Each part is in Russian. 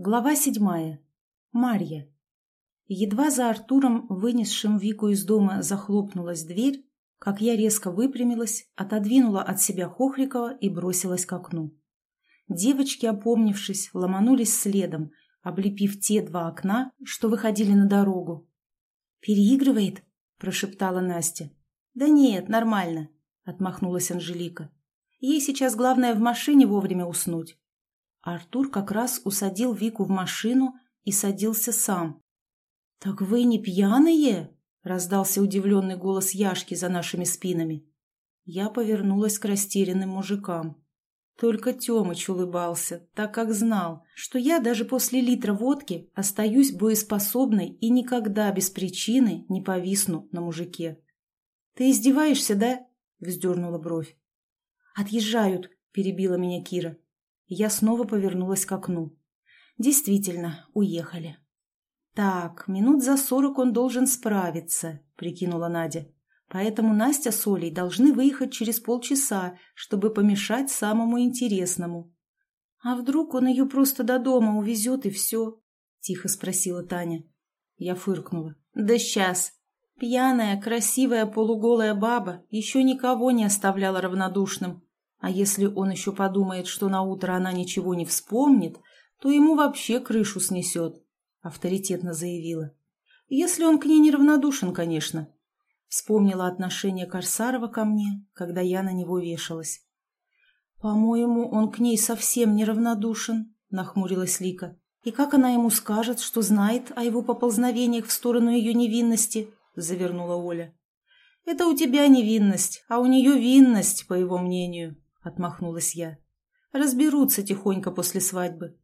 Глава седьмая. Марья. Едва за Артуром, вынесшим Вику из дома, захлопнулась дверь, как я резко выпрямилась, отодвинула от себя Хохрикова и бросилась к окну. Девочки, опомнившись, ломанулись следом, облепив те два окна, что выходили на дорогу. «Переигрывает?» – прошептала Настя. «Да нет, нормально», – отмахнулась Анжелика. «Ей сейчас главное в машине вовремя уснуть. Артур как раз усадил Вику в машину и садился сам. «Так вы не пьяные?» — раздался удивленный голос Яшки за нашими спинами. Я повернулась к растерянным мужикам. Только Тёмыч улыбался, так как знал, что я даже после литра водки остаюсь боеспособной и никогда без причины не повисну на мужике. «Ты издеваешься, да?» — вздернула бровь. «Отъезжают», — перебила меня Кира. Я снова повернулась к окну. Действительно, уехали. «Так, минут за сорок он должен справиться», — прикинула Надя. «Поэтому Настя с Олей должны выехать через полчаса, чтобы помешать самому интересному». «А вдруг он ее просто до дома увезет и все?» — тихо спросила Таня. Я фыркнула. «Да сейчас. Пьяная, красивая полуголая баба еще никого не оставляла равнодушным. А если он еще подумает, что на утро она ничего не вспомнит, то ему вообще крышу снесет, — авторитетно заявила. Если он к ней неравнодушен, конечно. Вспомнила отношение Корсарова ко мне, когда я на него вешалась. «По-моему, он к ней совсем неравнодушен», — нахмурилась Лика. «И как она ему скажет, что знает о его поползновениях в сторону ее невинности?» — завернула Оля. «Это у тебя невинность, а у нее винность, по его мнению», — отмахнулась я. «Разберутся тихонько после свадьбы».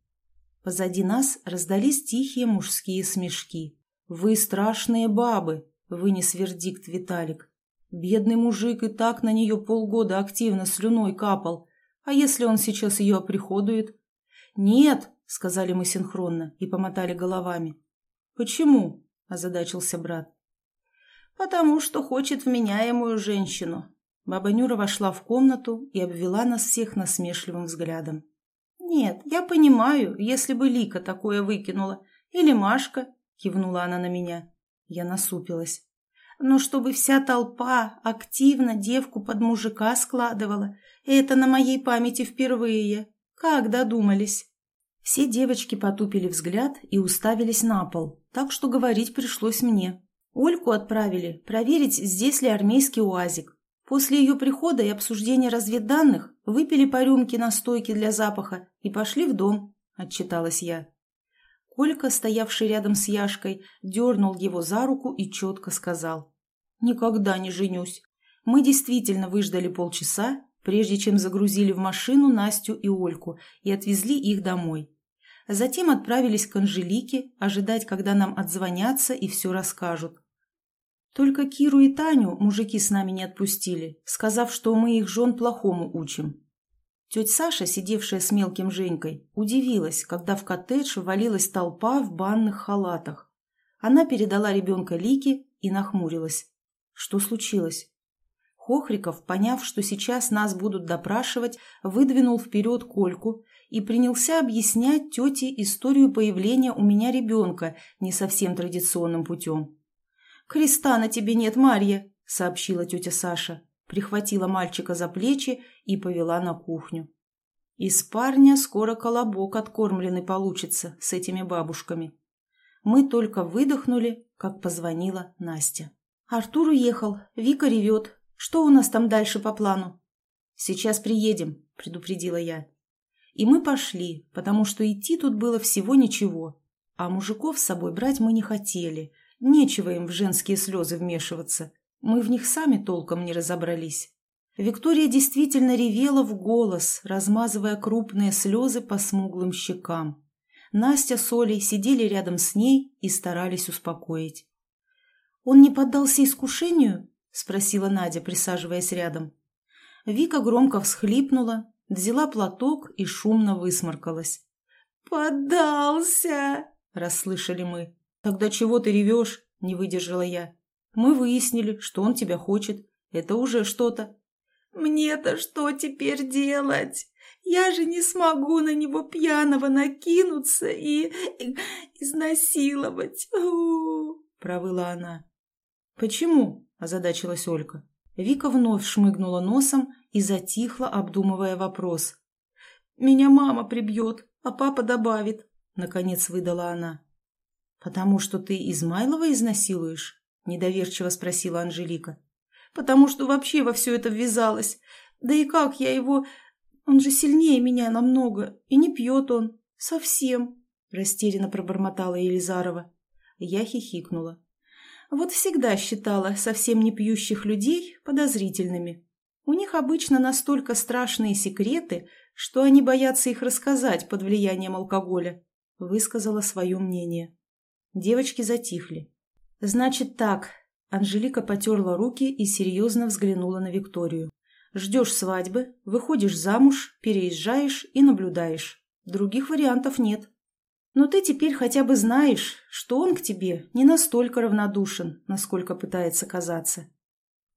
Позади нас раздались тихие мужские смешки. «Вы страшные бабы!» — вынес вердикт Виталик. «Бедный мужик и так на нее полгода активно слюной капал. А если он сейчас ее оприходует?» «Нет!» — сказали мы синхронно и помотали головами. «Почему?» — озадачился брат. «Потому что хочет вменяемую женщину», Баба Нюра вошла в комнату и обвела нас всех насмешливым взглядом. «Нет, я понимаю, если бы Лика такое выкинула. Или Машка», — кивнула она на меня. Я насупилась. «Но чтобы вся толпа активно девку под мужика складывала, это на моей памяти впервые. Как додумались?» Все девочки потупили взгляд и уставились на пол, так что говорить пришлось мне. Ольку отправили проверить, здесь ли армейский уазик. После ее прихода и обсуждения разведданных выпили по рюмке настойки для запаха и пошли в дом, — отчиталась я. Колька, стоявший рядом с Яшкой, дернул его за руку и четко сказал. «Никогда не женюсь. Мы действительно выждали полчаса, прежде чем загрузили в машину Настю и Ольку и отвезли их домой. Затем отправились к Анжелике ожидать, когда нам отзвонятся и все расскажут. Только Киру и Таню мужики с нами не отпустили, сказав, что мы их жен плохому учим. Тетя Саша, сидевшая с мелким Женькой, удивилась, когда в коттедж ввалилась толпа в банных халатах. Она передала ребенка Лике и нахмурилась. Что случилось? Хохриков, поняв, что сейчас нас будут допрашивать, выдвинул вперед Кольку и принялся объяснять тете историю появления у меня ребенка не совсем традиционным путем. «Креста на тебе нет, Марья», — сообщила тетя Саша, прихватила мальчика за плечи и повела на кухню. Из парня скоро колобок откормленный получится с этими бабушками. Мы только выдохнули, как позвонила Настя. «Артур уехал, Вика ревет. Что у нас там дальше по плану?» «Сейчас приедем», — предупредила я. И мы пошли, потому что идти тут было всего ничего. А мужиков с собой брать мы не хотели — Нечего им в женские слезы вмешиваться. Мы в них сами толком не разобрались. Виктория действительно ревела в голос, размазывая крупные слезы по смуглым щекам. Настя с Олей сидели рядом с ней и старались успокоить. «Он не поддался искушению?» – спросила Надя, присаживаясь рядом. Вика громко всхлипнула, взяла платок и шумно высморкалась. «Поддался!» – расслышали мы. «Тогда чего ты ревешь?» – не выдержала я. «Мы выяснили, что он тебя хочет. Это уже что-то». «Мне-то что теперь делать? Я же не смогу на него пьяного накинуться и... изнасиловать. У-у-у, провыла она. «Почему?» – озадачилась Олька. Вика вновь шмыгнула носом и затихла, обдумывая вопрос. «Меня мама прибьет, а папа добавит», — наконец выдала она. «Потому что ты Измайлова изнасилуешь?» — недоверчиво спросила Анжелика. «Потому что вообще во все это ввязалась. Да и как я его... Он же сильнее меня намного, и не пьет он. Совсем», — растерянно пробормотала Елизарова. Я хихикнула. Вот всегда считала совсем не пьющих людей подозрительными. У них обычно настолько страшные секреты, что они боятся их рассказать под влиянием алкоголя, высказала свое мнение. Девочки затихли. Значит так, Анжелика потерла руки и серьезно взглянула на Викторию. Ждешь свадьбы, выходишь замуж, переезжаешь и наблюдаешь. Других вариантов нет. Но ты теперь хотя бы знаешь, что он к тебе не настолько равнодушен, насколько пытается казаться.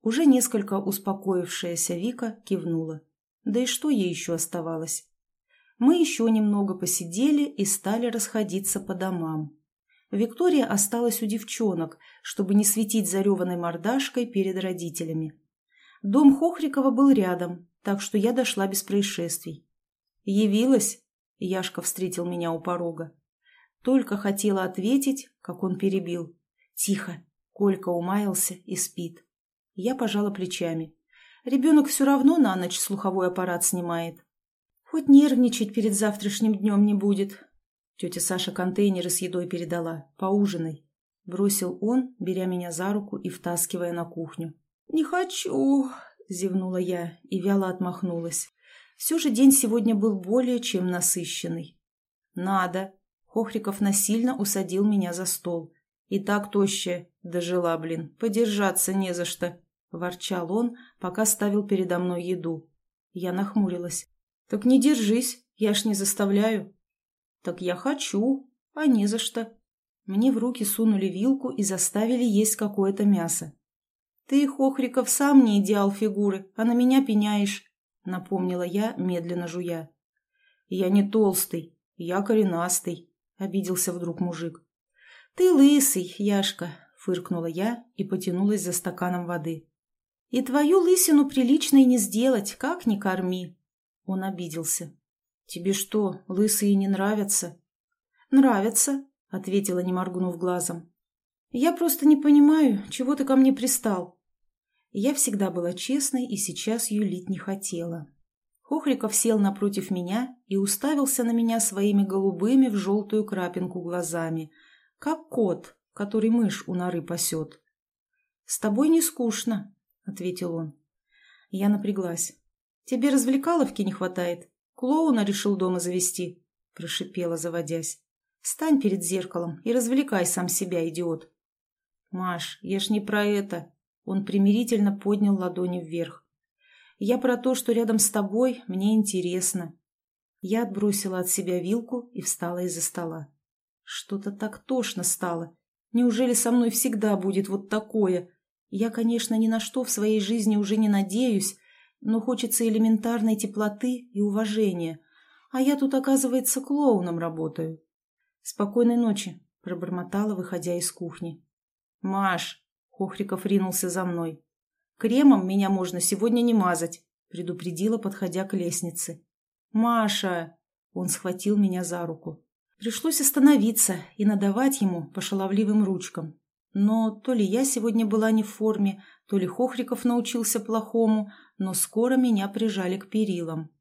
Уже несколько успокоившаяся Вика кивнула. Да и что ей еще оставалось? Мы еще немного посидели и стали расходиться по домам. Виктория осталась у девчонок, чтобы не светить зареванной мордашкой перед родителями. Дом Хохрикова был рядом, так что я дошла без происшествий. «Явилась?» – Яшка встретил меня у порога. Только хотела ответить, как он перебил. «Тихо!» Колька умаялся и спит. Я пожала плечами. Ребенок все равно на ночь слуховой аппарат снимает. Хоть нервничать перед завтрашним днем не будет. Тетя Саша контейнеры с едой передала. Поужинай. Бросил он, беря меня за руку и втаскивая на кухню. «Не хочу!» – зевнула я и вяло отмахнулась. Все же день сегодня был более чем насыщенный. «Надо!» Хохриков насильно усадил меня за стол. И так тощая, дожила, блин, подержаться не за что. Ворчал он, пока ставил передо мной еду. Я нахмурилась. «Так не держись, я ж не заставляю». «Так я хочу, а не за что». Мне в руки сунули вилку и заставили есть какое-то мясо. «Ты, Хохриков, сам не идеал фигуры, а на меня пеняешь», — напомнила я, медленно жуя. «Я не толстый, я коренастый», — обиделся вдруг мужик. «Ты лысый, Яшка», — фыркнула я и потянулась за стаканом воды. «И твою лысину прилично и не сделать, как ни корми». Он обиделся. «Тебе что, лысые не нравятся?» «Нравятся», — ответила, не моргнув глазом. «Я просто не понимаю, чего ты ко мне пристал». Я всегда была честной и сейчас юлить не хотела. Хохриков сел напротив меня и уставился на меня своими голубыми в желтую крапинку глазами, как кот, который мышь у норы пасет. «С тобой не скучно», — ответил он. Я напряглась. «Тебе развлекаловки не хватает? Клоуна решил дома завести», — прошипела, заводясь. «Стань перед зеркалом и развлекай сам себя, идиот». «Маш, я ж не про это», — он примирительно поднял ладони вверх. Я про то, что рядом с тобой мне интересно. Я отбросила от себя вилку и встала из-за стола. Что-то так тошно стало. Неужели со мной всегда будет вот такое? Я, конечно, ни на что в своей жизни уже не надеюсь, но хочется элементарной теплоты и уважения. А я тут, оказывается, клоуном работаю. Спокойной ночи, пробормотала, выходя из кухни. Маш, Хохриков ринулся за мной. Кремом меня можно сегодня не мазать», — предупредила, подходя к лестнице. «Маша!» — он схватил меня за руку. Пришлось остановиться и надавать ему по шаловливым ручкам. Но то ли я сегодня была не в форме, то ли Хохриков научился плохому, но скоро меня прижали к перилам.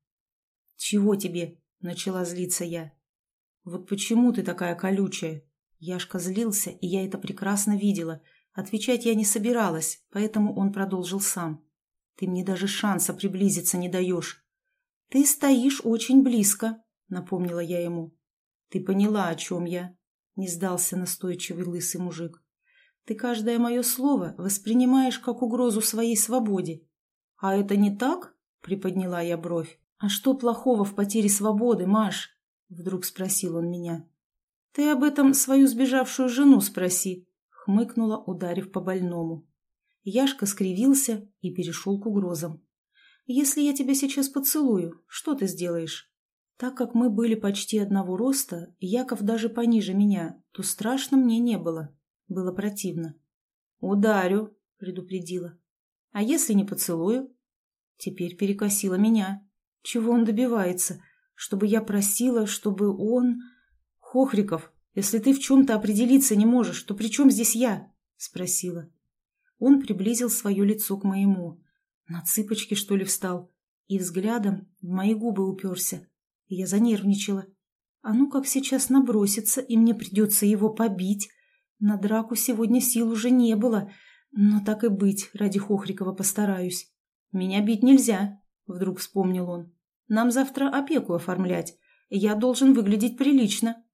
«Чего тебе?» — начала злиться я. «Вот почему ты такая колючая?» Яшка злился, и я это прекрасно видела — Отвечать я не собиралась, поэтому он продолжил сам. «Ты мне даже шанса приблизиться не даешь». «Ты стоишь очень близко», — напомнила я ему. «Ты поняла, о чем я?» — не сдался настойчивый лысый мужик. «Ты каждое мое слово воспринимаешь как угрозу своей свободе». «А это не так?» — приподняла я бровь. «А что плохого в потере свободы, Маш?» — вдруг спросил он меня. «Ты об этом свою сбежавшую жену спроси», хмыкнула, ударив по больному. Яшка скривился и перешел к угрозам. Если я тебя сейчас поцелую, что ты сделаешь? Так как мы были почти одного роста, Яков даже пониже меня, то страшно мне не было. Было противно. «Ударю», — предупредила. «А если не поцелую?» Теперь перекосила меня. Чего он добивается? Чтобы я просила, чтобы он... «Хохриков, если ты в чем-то определиться не можешь, то при чем здесь я?» — спросила. Он приблизил свое лицо к моему. На цыпочки, что ли, встал? И взглядом в мои губы уперся. Я занервничала. А ну как сейчас набросится, и мне придется его побить. На драку сегодня сил уже не было, но так и быть, ради Хохрикова постараюсь. Меня бить нельзя, вдруг вспомнил он. Нам завтра опеку оформлять. Я должен выглядеть прилично.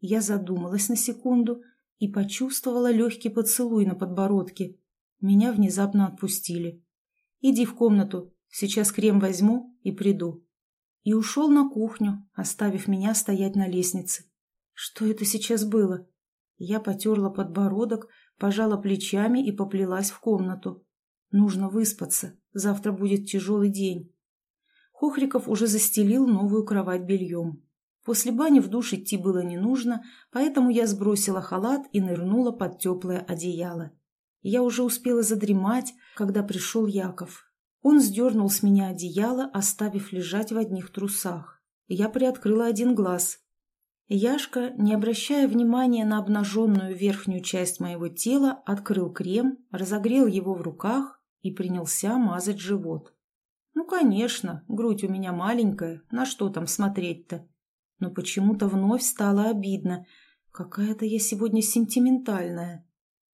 Я задумалась на секунду и почувствовала легкий поцелуй на подбородке. Меня внезапно отпустили. «Иди в комнату, сейчас крем возьму и приду» и ушел на кухню, оставив меня стоять на лестнице. Что это сейчас было? Я потерла подбородок, пожала плечами и поплелась в комнату. Нужно выспаться, завтра будет тяжелый день. Хохриков уже застелил новую кровать бельем. После бани в душ идти было не нужно, поэтому я сбросила халат и нырнула под теплое одеяло. Я уже успела задремать, когда пришел Яков. Он сдернул с меня одеяло, оставив лежать в одних трусах. Я приоткрыла один глаз. Яшка, не обращая внимания на обнаженную верхнюю часть моего тела, открыл крем, разогрел его в руках и принялся мазать живот. Ну, конечно, грудь у меня маленькая, на что там смотреть-то? Но почему-то вновь стало обидно. Какая-то я сегодня сентиментальная.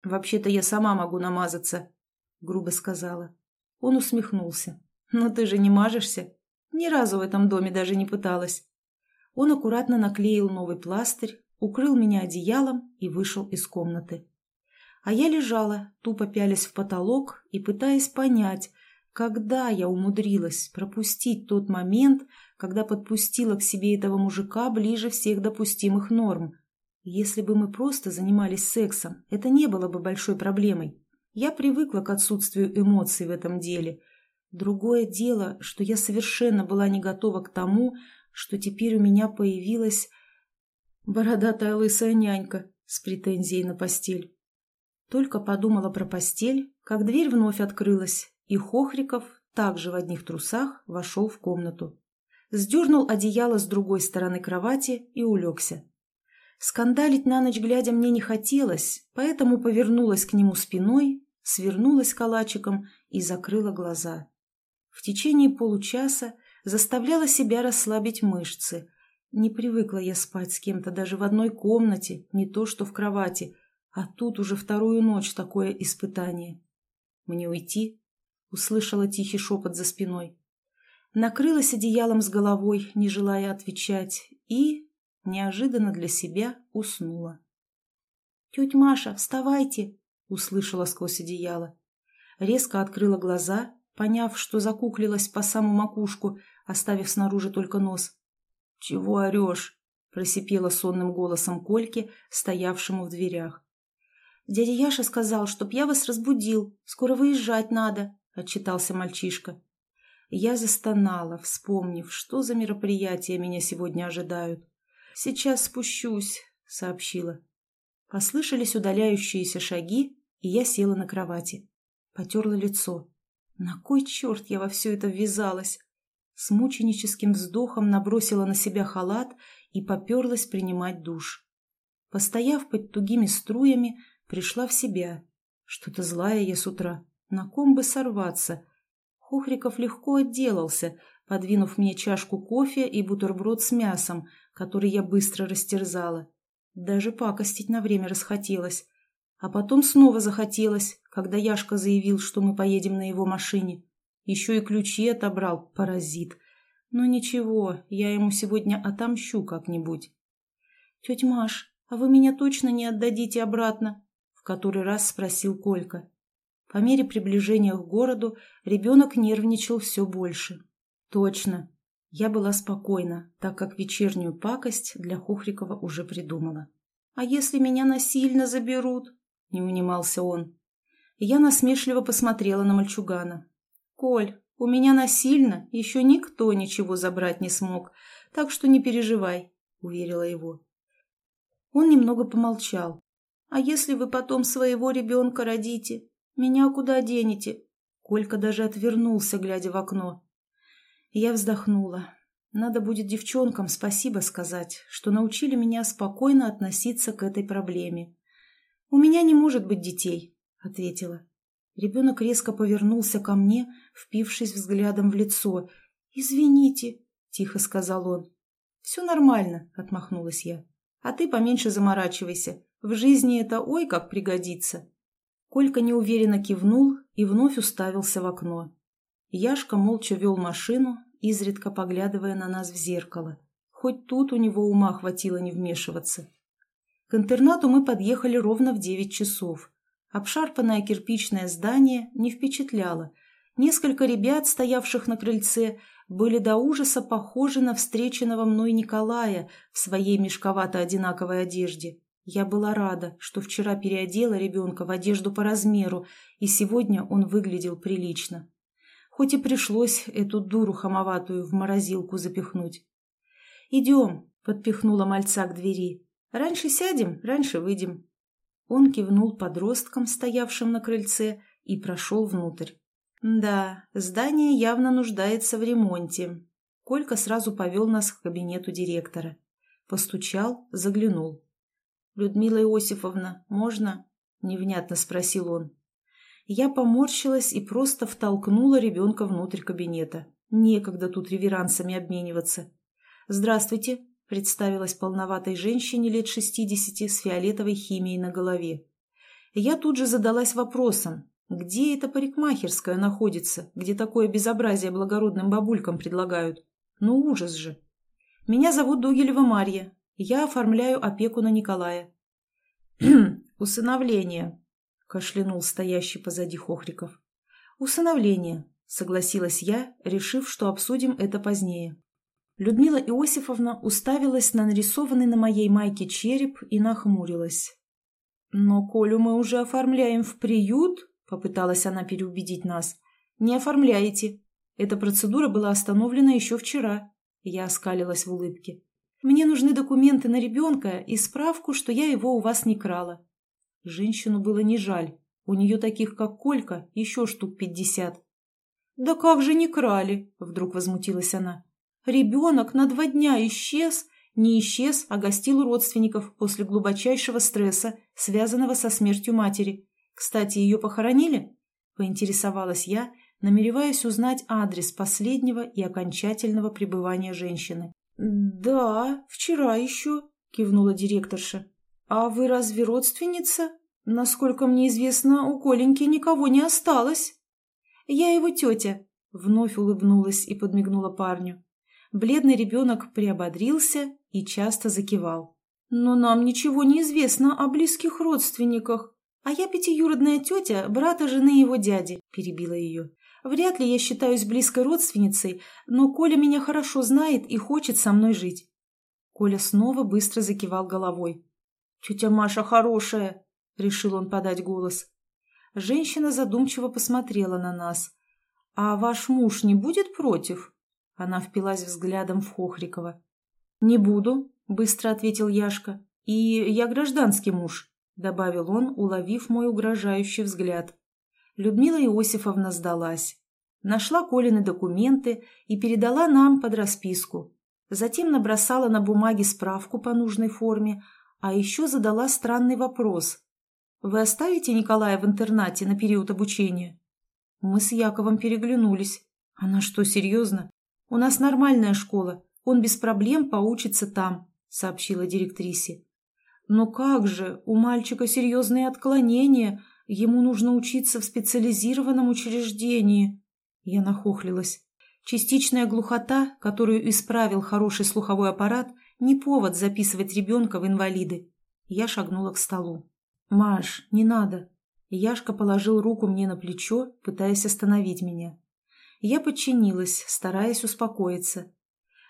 Вообще-то я сама могу намазаться, грубо сказала. Он усмехнулся. «Но ты же не мажешься. Ни разу в этом доме даже не пыталась». Он аккуратно наклеил новый пластырь, укрыл меня одеялом и вышел из комнаты. А я лежала, тупо пялясь в потолок и пытаясь понять, когда я умудрилась пропустить тот момент, когда подпустила к себе этого мужика ближе всех допустимых норм. Если бы мы просто занимались сексом, это не было бы большой проблемой. Я привыкла к отсутствию эмоций в этом деле. Другое дело, что я совершенно была не готова к тому, что теперь у меня появилась бородатая лысая нянька с претензией на постель. Только подумала про постель, как дверь вновь открылась, и Хохриков, также в одних трусах, вошел в комнату. Сдернул одеяло с другой стороны кровати и улегся. Скандалить на ночь глядя мне не хотелось, поэтому повернулась к нему спиной свернулась калачиком и закрыла глаза. В течение получаса заставляла себя расслабить мышцы. Не привыкла я спать с кем-то даже в одной комнате, не то что в кровати, а тут уже вторую ночь такое испытание. «Мне уйти?» — услышала тихий шепот за спиной. Накрылась одеялом с головой, не желая отвечать, и, неожиданно для себя, уснула. «Тетя Маша, вставайте!» услышала сквозь одеяло. Резко открыла глаза, поняв, что закуклилась по саму макушку, оставив снаружи только нос. «Чего орешь?» – просипела сонным голосом Кольки, стоявшему в дверях. «Дядя Яша сказал, чтоб я вас разбудил. Скоро выезжать надо», – отчитался мальчишка. Я застонала, вспомнив, что за мероприятия меня сегодня ожидают. «Сейчас спущусь», — сообщила. Послышались удаляющиеся шаги, и я села на кровати. Потерла лицо. На кой черт я во все это ввязалась? С мученическим вздохом набросила на себя халат и поперлась принимать душ. Постояв под тугими струями, пришла в себя. Что-то злая я с утра. На ком бы сорваться? Хохриков легко отделался, подвинув мне чашку кофе и бутерброд с мясом, который я быстро растерзала. Даже пакостить на время расхотелось. А потом снова захотелось, когда Яшка заявил, что мы поедем на его машине. Еще и ключи отобрал, паразит. Но ничего, я ему сегодня отомщу как-нибудь. «Тетя Маш, а вы меня точно не отдадите обратно?» В который раз спросил Колька. По мере приближения к городу ребенок нервничал все больше. «Точно, я была спокойна, так как вечернюю пакость для Хохрикова уже придумала. «А если меня насильно заберут?» – не унимался он. Я насмешливо посмотрела на мальчугана. «Коль, У меня насильно еще никто ничего забрать не смог, так что не переживай», — уверила его. Он немного помолчал. «А если вы потом своего ребенка родите? Меня куда денете?» Колька даже отвернулся, глядя в окно. Я вздохнула. Надо будет девчонкам спасибо сказать, что научили меня спокойно относиться к этой проблеме. «У меня не может быть детей», — ответила. Ребенок резко повернулся ко мне, впившись взглядом в лицо. «Извините», — тихо сказал он. «Все нормально», — отмахнулась я. «А ты поменьше заморачивайся. В жизни это ой как пригодится». Колька неуверенно кивнул и вновь уставился в окно. Яшка молча вел машину, изредка поглядывая на нас в зеркало. Хоть тут у него ума хватило не вмешиваться. К интернату мы подъехали ровно в девять часов. Обшарпанное кирпичное здание не впечатляло. Несколько ребят, стоявших на крыльце, были до ужаса похожи на встреченного мной Николая в своей мешковато-одинаковой одежде. Я была рада, что вчера переодела ребенка в одежду по размеру, и сегодня он выглядел прилично хоть и пришлось эту дуру хамоватую в морозилку запихнуть. «Идем», — подпихнула мальца к двери. «Раньше сядем, раньше выйдем». Он кивнул подросткам, стоявшим на крыльце, и прошел внутрь. Да, здание явно нуждается в ремонте. Колька сразу повел нас к кабинету директора. Постучал, заглянул. «Людмила Иосифовна, можно?» — невнятно спросил он. Я поморщилась и просто втолкнула ребенка внутрь кабинета. Некогда тут реверансами обмениваться. «Здравствуйте», — представилась полноватой женщине лет шестидесяти с фиолетовой химией на голове. Я тут же задалась вопросом, где эта парикмахерская находится, где такое безобразие благородным бабулькам предлагают? Ну, ужас же. Меня зовут Дугелева Марья. Я оформляю опеку на Николая. «Усыновление», — кашлянул стоящий позади Хохриков. «Усыновление», — согласилась я, решив, что обсудим это позднее. Людмила Иосифовна уставилась на нарисованный на моей майке череп и нахмурилась. «Но Колю мы уже оформляем в приют», — попыталась она переубедить нас. «Не оформляете. Эта процедура была остановлена еще вчера». Я оскалилась в улыбке. «Мне нужны документы на ребенка и справку, что я его у вас не крала. Женщину было не жаль. У нее таких, как Колька, еще штук пятьдесят. «Да как же не крали?» – вдруг возмутилась она. «Ребенок на два дня исчез, не исчез, а гостил у родственников после глубочайшего стресса, связанного со смертью матери. Кстати, ее похоронили?» – поинтересовалась я, намереваясь узнать адрес последнего и окончательного пребывания женщины. «Да, вчера еще», – кивнула директорша. «А вы разве родственница? Насколько мне известно, у Коленьки никого не осталось». «Я его тетя», — вновь улыбнулась и подмигнула парню. Бледный ребенок приободрился и часто закивал. «Но нам ничего не известно о близких родственниках. А я пятиюродная тетя брата жены его дяди», — перебила ее. «Вряд ли я считаюсь близкой родственницей, но Коля меня хорошо знает и хочет со мной жить». Коля снова быстро закивал головой. «Тетя Маша хорошая», — решил он подать голос. Женщина задумчиво посмотрела на нас. «А ваш муж не будет против?» Она впилась взглядом в Хохрикова. «Не буду», — быстро ответил Яшка. «И я гражданский муж», — добавил он, уловив мой угрожающий взгляд. Людмила Иосифовна сдалась. Нашла Колины документы и передала нам под расписку. Затем набросала на бумаге справку по нужной форме, а еще задала странный вопрос. «Вы оставите Николая в интернате на период обучения?» Мы с Яковом переглянулись. «Она что, серьезно? У нас нормальная школа, он без проблем поучится там», — сообщила директрисе. «Но как же, у мальчика серьезные отклонения, ему нужно учиться в специализированном учреждении». Я нахохлилась. Частичная глухота, которую исправил хороший слуховой аппарат — не повод записывать ребенка в инвалиды. Я шагнула к столу. «Маш, не надо!» Яшка положил руку мне на плечо, пытаясь остановить меня. Я подчинилась, стараясь успокоиться.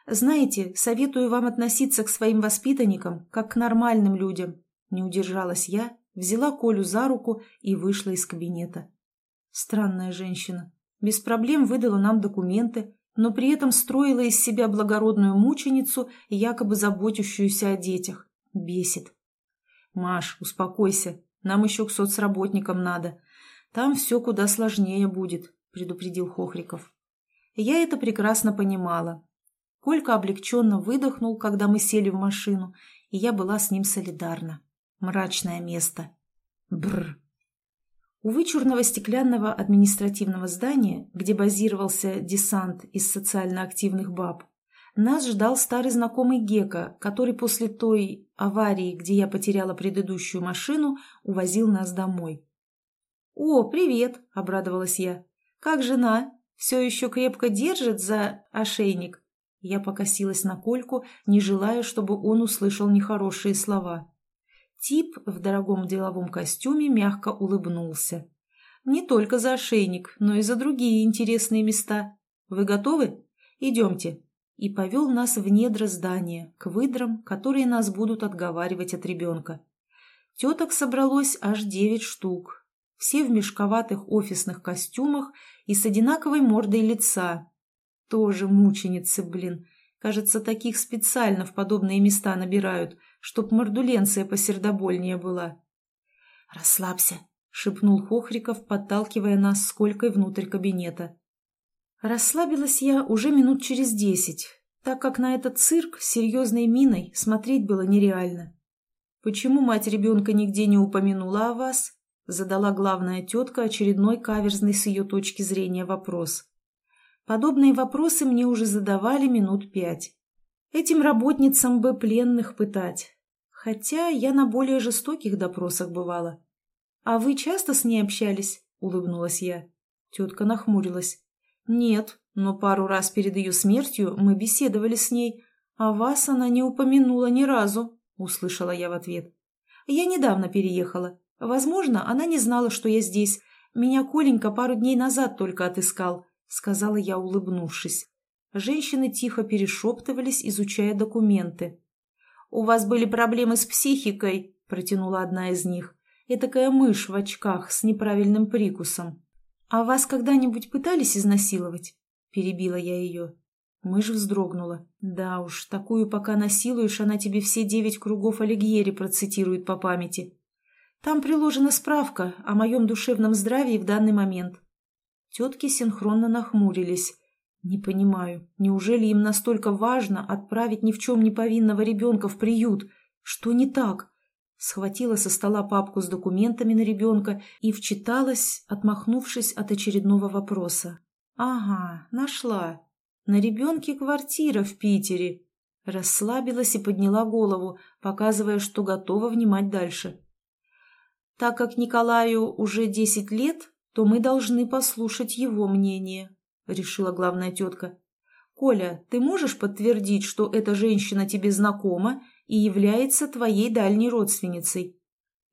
«Знаете, советую вам относиться к своим воспитанникам, как к нормальным людям». Не удержалась я, взяла Колю за руку и вышла из кабинета. Странная женщина. без проблем выдала нам документы, но при этом строила из себя благородную мученицу, якобы заботящуюся о детях. Бесит. «Маш, успокойся, нам еще к соцработникам надо. Там все куда сложнее будет», — предупредил Хохриков. Я это прекрасно понимала. Колька облегченно выдохнул, когда мы сели в машину, и я была с ним солидарна. Мрачное место. Бррр. У вычурного стеклянного административного здания, где базировался десант из социально активных баб, нас ждал старый знакомый Гека, который после той аварии, где я потеряла предыдущую машину, увозил нас домой. «О, привет!» – обрадовалась я. «Как жена? Все еще крепко держит за ошейник?» Я покосилась на Кольку, не желая, чтобы он услышал нехорошие слова. Тип в дорогом деловом костюме мягко улыбнулся. «Не только за ошейник, но и за другие интересные места. Вы готовы? Идемте». И повел нас в недра здания, к выдрам, которые нас будут отговаривать от ребенка. Теток собралось аж девять штук. Все в мешковатых офисных костюмах и с одинаковой мордой лица. Тоже мученицы, блин. Кажется, таких специально в подобные места набирают, чтоб мордуленция посердобольнее была. «Расслабься», — шепнул Хохриков, подталкивая нас с Колькой внутрь кабинета. Расслабилась я уже минут через десять, так как на этот цирк с серьезной миной смотреть было нереально. «Почему мать ребенка нигде не упомянула о вас?» — задала главная тетка очередной каверзный с ее точки зрения вопрос. Подобные вопросы мне уже задавали минут пять. Этим работницам бы пленных пытать. Хотя я на более жестоких допросах бывала. «А вы часто с ней общались?» — улыбнулась я. Тетка нахмурилась. «Нет, но пару раз перед ее смертью мы беседовали с ней, а вас она не упомянула ни разу», — услышала я в ответ. «Я недавно переехала. Возможно, она не знала, что я здесь. Меня Коленька пару дней назад только отыскал. — сказала я, улыбнувшись. Женщины тихо перешептывались, изучая документы. «У вас были проблемы с психикой», — протянула одна из них. «Этакая мышь в очках с неправильным прикусом». «А вас когда-нибудь пытались изнасиловать?» — перебила я ее. Мышь вздрогнула. «Да уж, такую пока насилуешь, она тебе все девять кругов Алигьери процитирует по памяти. Там приложена справка о моем душевном здравии в данный момент. Тетки синхронно нахмурились. «Не понимаю, неужели им настолько важно отправить ни в чем не повинного ребенка в приют? Что не так?» Схватила со стола папку с документами на ребенка и вчиталась, отмахнувшись от очередного вопроса. «Ага, нашла. На ребенке квартира в Питере». Расслабилась и подняла голову, показывая, что готова внимать дальше. Так как Николаю уже десять лет, то мы должны послушать его мнение», — решила главная тетка. «Коля, ты можешь подтвердить, что эта женщина тебе знакома и является твоей дальней родственницей?»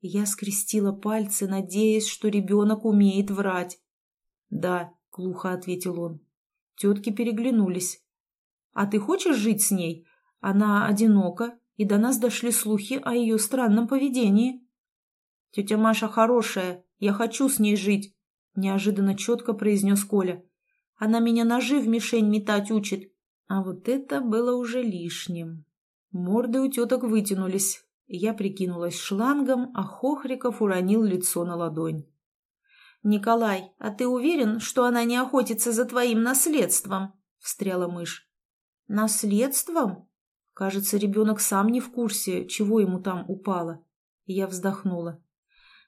Я скрестила пальцы, надеясь, что ребенок умеет врать. «Да», — глухо ответил он. Тетки переглянулись. «А ты хочешь жить с ней? Она одинока, и до нас дошли слухи о ее странном поведении». «Тетя Маша хорошая, я хочу с ней жить», — неожиданно четко произнес Коля. «Она меня ножи в мишень метать учит». А вот это было уже лишним. Морды у теток вытянулись. Я прикинулась шлангом, а Хохриков уронил лицо на ладонь. «Николай, а ты уверен, что она не охотится за твоим наследством?» — встряла мышь. «Наследством?» Кажется, ребенок сам не в курсе, чего ему там упало. Я вздохнула.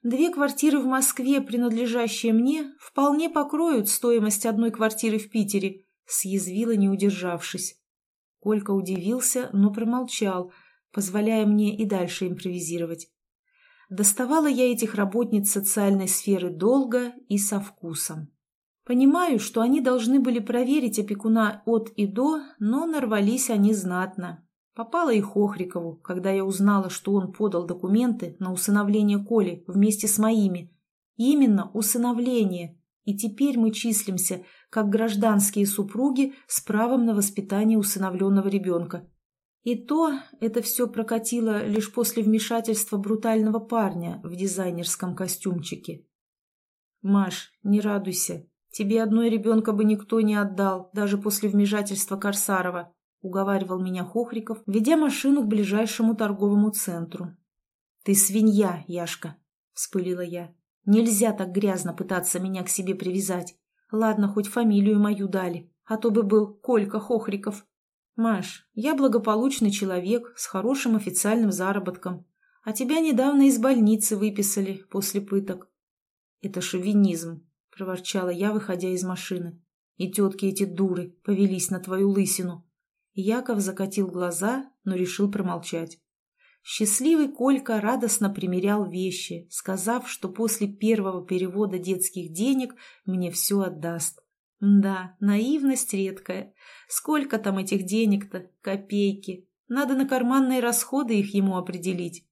Две квартиры в Москве, принадлежащие мне, вполне покроют стоимость одной квартиры в Питере, съязвила, не удержавшись. Колька удивился, но промолчал, позволяя мне и дальше импровизировать. Доставала я этих работниц социальной сферы долго и со вкусом. Понимаю, что они должны были проверить опекуна от и до, но нарвались они знатно. Попала и Хохрикову, когда я узнала, что он подал документы на усыновление Коли вместе с моими. Именно усыновление. И теперь мы числимся как гражданские супруги с правом на воспитание усыновленного ребенка. И то это все прокатило лишь после вмешательства брутального парня в дизайнерском костюмчике. «Маш, не радуйся», — Тебе одной ребенка бы никто не отдал, даже после вмешательства Корсарова», — уговаривал меня Хохриков, ведя машину к ближайшему торговому центру. «Ты свинья, Яшка», — вспылила я. «Нельзя так грязно пытаться меня к себе привязать. Ладно, хоть фамилию мою дали, а то бы был Колька Хохриков. Маш, я благополучный человек с хорошим официальным заработком, а тебя недавно из больницы выписали после пыток». «Это шовинизм», — проворчала я, выходя из машины. «И тетки эти дуры повелись на твою лысину». Яков закатил глаза, но решил промолчать. Счастливый Колька радостно примерял вещи, сказав, что после первого перевода детских денег мне все отдаст. Да, наивность редкая. Сколько там этих денег-то? Копейки. Надо на карманные расходы их ему определить.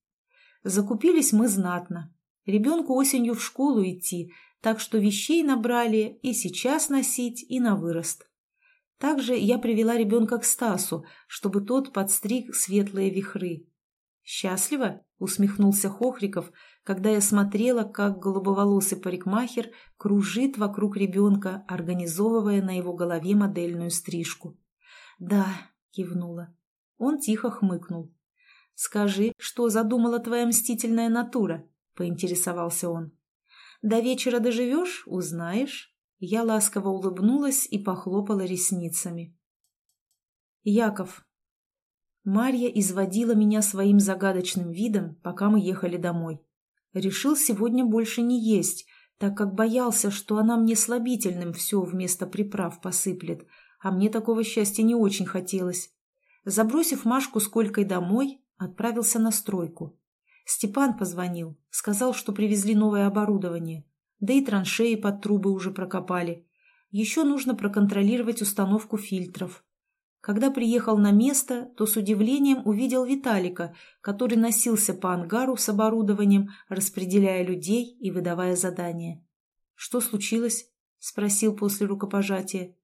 Закупились мы знатно. Ребенку осенью в школу идти, так что вещей набрали и сейчас носить, и на вырост. Также я привела ребенка к Стасу, чтобы тот подстриг светлые вихры. «Счастливо?» — усмехнулся Хохриков, когда я смотрела, как голубоволосый парикмахер кружит вокруг ребенка, организовывая на его голове модельную стрижку. «Да», — кивнула. Он тихо хмыкнул. «Скажи, что задумала твоя мстительная натура?» — поинтересовался он. До вечера доживешь – узнаешь». Я ласково улыбнулась и похлопала ресницами. Яков. Марья изводила меня своим загадочным видом, пока мы ехали домой. Решил сегодня больше не есть, так как боялся, что она мне слабительным все вместо приправ посыплет, а мне такого счастья не очень хотелось. Забросив Машку с Колькой домой, отправился на стройку. Степан позвонил, сказал, что привезли новое оборудование. Да и траншеи под трубы уже прокопали. Еще нужно проконтролировать установку фильтров. Когда приехал на место, то с удивлением увидел Виталика, который носился по ангару с оборудованием, распределяя людей и выдавая задания. «Что случилось?» – спросил после рукопожатия.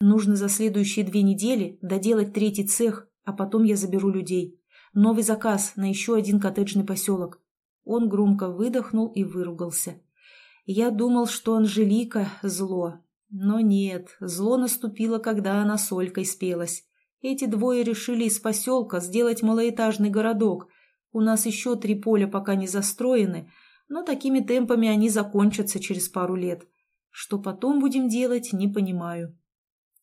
«Нужно за следующие две недели доделать третий цех, а потом я заберу людей. Новый заказ на еще один коттеджный поселок. Он громко выдохнул и выругался. Я думал, что Анжелика – зло. Но нет, зло наступило, когда она с Олькой спелась. Эти двое решили из поселка сделать малоэтажный городок. У нас еще три поля пока не застроены, но такими темпами они закончатся через пару лет. Что потом будем делать, не понимаю.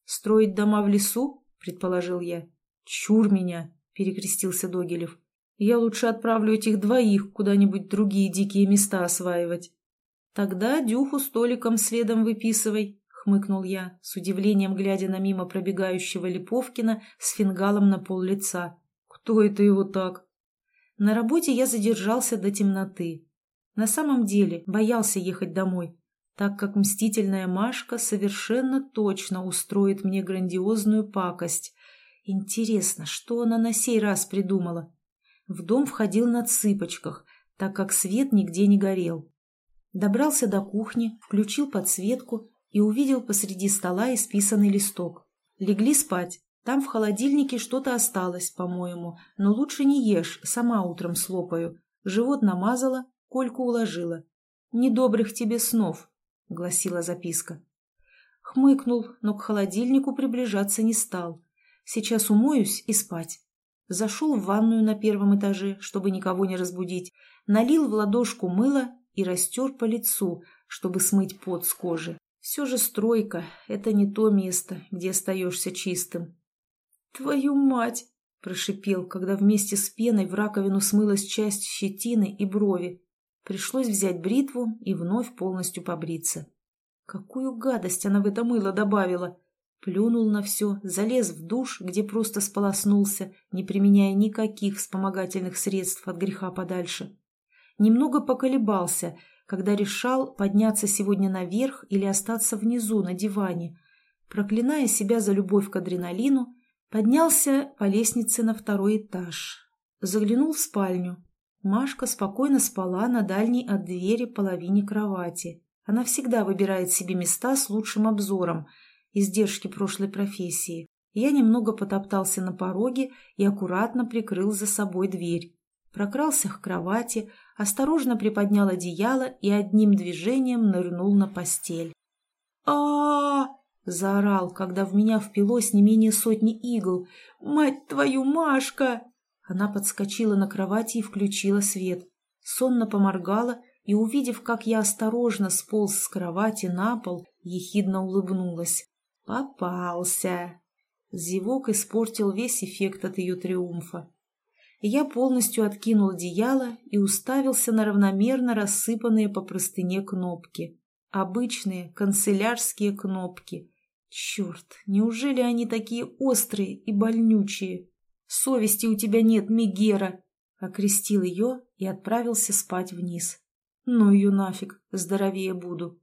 «Строить дома в лесу?» – предположил я. «Чур меня!» перекрестился Догилев. «Я лучше отправлю этих двоих куда-нибудь другие дикие места осваивать». «Тогда дюху столиком следом выписывай», — хмыкнул я, с удивлением глядя на мимо пробегающего Липовкина с фингалом на пол лица. «Кто это его так?» На работе я задержался до темноты. На самом деле боялся ехать домой, так как мстительная Машка совершенно точно устроит мне грандиозную пакость, Интересно, что она на сей раз придумала? В дом входил на цыпочках, так как свет нигде не горел. Добрался до кухни, включил подсветку и увидел посреди стола исписанный листок. Легли спать. Там в холодильнике что-то осталось, по-моему, но лучше не ешь, сама утром слопаю. Живот намазала, Кольку уложила. «Недобрых тебе снов», — гласила записка. Хмыкнул, но к холодильнику приближаться не стал. Сейчас умоюсь и спать. Зашел в ванную на первом этаже, чтобы никого не разбудить, налил в ладошку мыло и растер по лицу, чтобы смыть пот с кожи. Все же стройка — это не то место, где остаешься чистым. «Твою мать!» — прошипел, когда вместе с пеной в раковину смылась часть щетины и брови. Пришлось взять бритву и вновь полностью побриться. Какую гадость она в это мыло добавила! Плюнул на все, залез в душ, где просто сполоснулся, не применяя никаких вспомогательных средств от греха подальше. Немного поколебался, когда решал подняться сегодня наверх или остаться внизу на диване. Проклиная себя за любовь к адреналину, поднялся по лестнице на второй этаж. Заглянул в спальню. Машка спокойно спала на дальней от двери половине кровати. Она всегда выбирает себе места с лучшим обзором – издержки прошлой профессии, я немного потоптался на пороге и аккуратно прикрыл за собой дверь. Прокрался к кровати, осторожно приподнял одеяло и одним движением нырнул на постель. а, заорал, когда в меня впилось не менее сотни игл. «Мать твою, Машка!» Она подскочила на кровати и включила свет. Сонно поморгала и, увидев, как я осторожно сполз с кровати на пол, ехидно улыбнулась. «Попался!» Зевок испортил весь эффект от ее триумфа. Я полностью откинул одеяло и уставился на равномерно рассыпанные по простыне кнопки. Обычные канцелярские кнопки. Черт, неужели они такие острые и больнючие? Совести у тебя нет, Мегера! Окрестил ее и отправился спать вниз. Ну ее нафиг, здоровее буду.